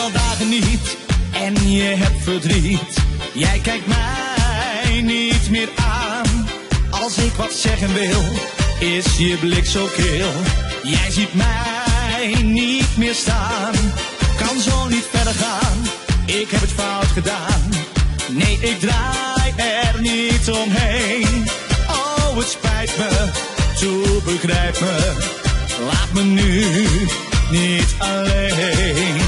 Al dagen niet en je hebt verdriet. Jij kijkt mij niet meer aan. Als ik wat zeggen wil, is je blik zo keel. Jij ziet mij niet meer staan. Kan zo niet verder gaan. Ik heb het fout gedaan. Nee, ik draai er niet omheen. Oh, het spijt me. Toe begrijp me. Laat me nu niet alleen.